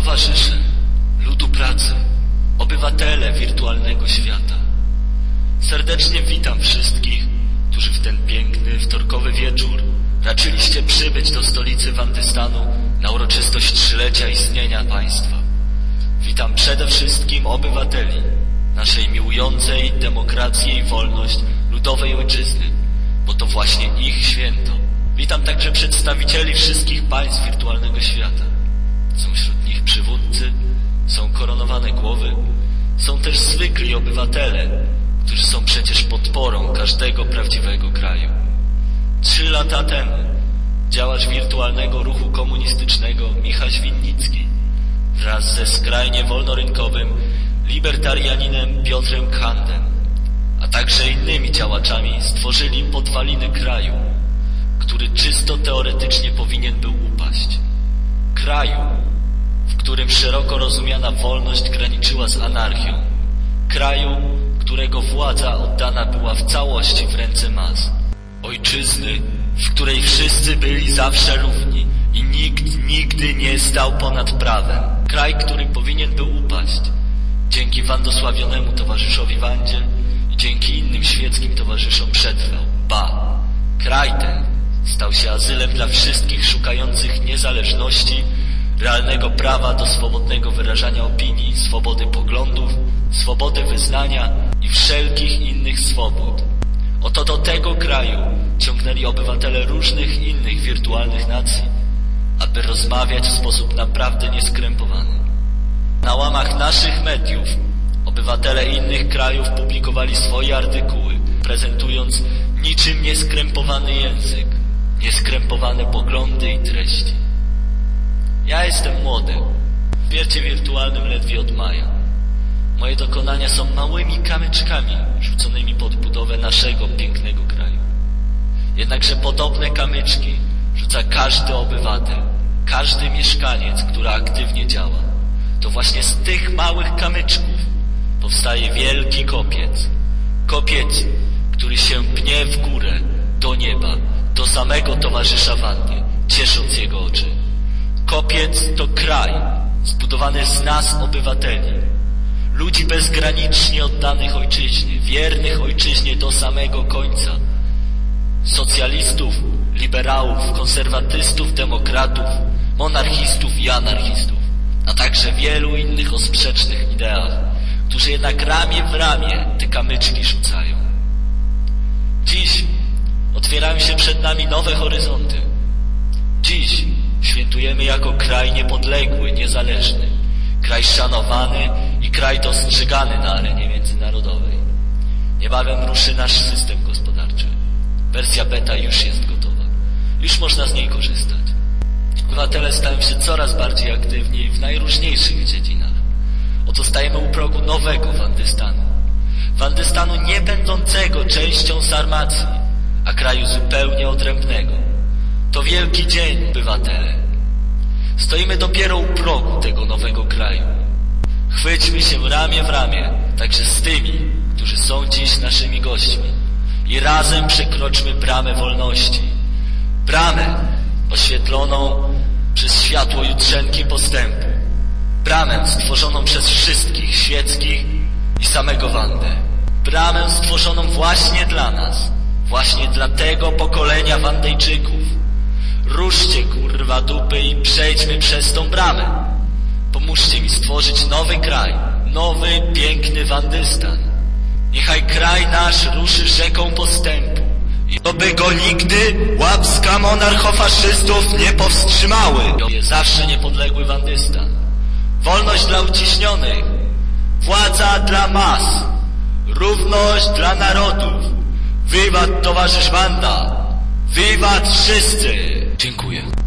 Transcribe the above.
towarzysze, ludu pracy, obywatele wirtualnego świata. Serdecznie witam wszystkich, którzy w ten piękny, wtorkowy wieczór raczyliście przybyć do stolicy Wandystanu na uroczystość trzylecia istnienia państwa. Witam przede wszystkim obywateli naszej miłującej demokrację i wolność ludowej ojczyzny, bo to właśnie ich święto. Witam także przedstawicieli wszystkich państw wirtualnego świata. Są są koronowane głowy, są też zwykli obywatele, którzy są przecież podporą każdego prawdziwego kraju. Trzy lata temu działacz wirtualnego ruchu komunistycznego Michał Winnicki wraz ze skrajnie wolnorynkowym libertarianinem Piotrem Khandem, a także innymi działaczami stworzyli podwaliny kraju, który czysto teoretycznie powinien był upaść. Kraju, w którym szeroko rozumiana wolność graniczyła z anarchią. Kraju, którego władza oddana była w całości w ręce mas. Ojczyzny, w której wszyscy byli zawsze równi i nikt nigdy nie stał ponad prawem. Kraj, który powinien był upaść. Dzięki wandosławionemu towarzyszowi Wandzie i dzięki innym świeckim towarzyszom przetrwał. Ba, kraj ten stał się azylem dla wszystkich szukających niezależności, realnego prawa do swobodnego wyrażania opinii, swobody poglądów, swobody wyznania i wszelkich innych swobód. Oto do tego kraju ciągnęli obywatele różnych innych wirtualnych nacji, aby rozmawiać w sposób naprawdę nieskrępowany. Na łamach naszych mediów obywatele innych krajów publikowali swoje artykuły, prezentując niczym nieskrępowany język, nieskrępowane poglądy i treści. Jestem młody, w wiercie wirtualnym ledwie od maja. Moje dokonania są małymi kamyczkami rzuconymi pod budowę naszego pięknego kraju. Jednakże podobne kamyczki rzuca każdy obywatel, każdy mieszkaniec, który aktywnie działa. To właśnie z tych małych kamyczków powstaje wielki kopiec. Kopiec, który się pnie w górę, do nieba, do samego towarzysza Wandy, ciesząc jego oczy. Kopiec to kraj zbudowany z nas, obywateli, ludzi bezgranicznie oddanych ojczyźnie, wiernych ojczyźnie do samego końca, socjalistów, liberałów, konserwatystów, demokratów, monarchistów i anarchistów, a także wielu innych o sprzecznych ideach, którzy jednak ramię w ramię te kamyczki rzucają. Dziś otwierają się przed nami nowe horyzonty. Dziś świętujemy jako kraj niepodległy, niezależny, kraj szanowany i kraj dostrzegany na arenie międzynarodowej. Niebawem ruszy nasz system gospodarczy. Wersja beta już jest gotowa. Już można z niej korzystać. Obywatele stają się coraz bardziej aktywni w najróżniejszych dziedzinach. Oto stajemy u progu nowego Wandystanu. Wandystanu nie będącego częścią Sarmacji, a kraju zupełnie odrębnego. To wielki dzień, obywatele. Stoimy dopiero u progu tego nowego kraju. Chwyćmy się ramię w ramię, także z tymi, którzy są dziś naszymi gośćmi i razem przekroczmy bramę wolności. Bramę oświetloną przez światło jutrzenki postępu. Bramę stworzoną przez wszystkich świeckich i samego Wandę. Bramę stworzoną właśnie dla nas, właśnie dla tego pokolenia Wandejczyków. Kurwa dupy i przejdźmy przez tą bramę. Pomóżcie mi stworzyć nowy kraj, nowy, piękny Wandystan. Niechaj kraj nasz ruszy rzeką postępu. I oby go nigdy łapska monarchofaszystów nie powstrzymały. Zawsze niepodległy Wandystan. Wolność dla uciśnionych. Władza dla mas. Równość dla narodów. Wiwat towarzysz Wanda. Wiwat wszyscy. Dziękuję.